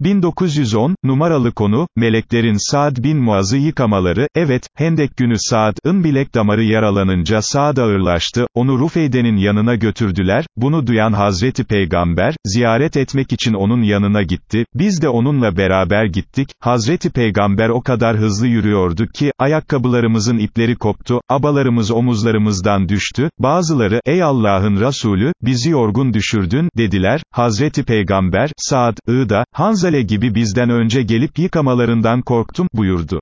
1910, numaralı konu, meleklerin Saad bin Muaz'ı yıkamaları, evet, Hendek günü Saad'ın bilek damarı yaralanınca Saad ağırlaştı, onu Rufeyde'nin yanına götürdüler, bunu duyan Hazreti Peygamber, ziyaret etmek için onun yanına gitti, biz de onunla beraber gittik, Hazreti Peygamber o kadar hızlı yürüyordu ki, ayakkabılarımızın ipleri koptu, abalarımız omuzlarımızdan düştü, bazıları, ey Allah'ın Resulü, bizi yorgun düşürdün, dediler, Hazreti Peygamber, Saad, I'da, Hanzale gibi bizden önce gelip yıkamalarından korktum, buyurdu.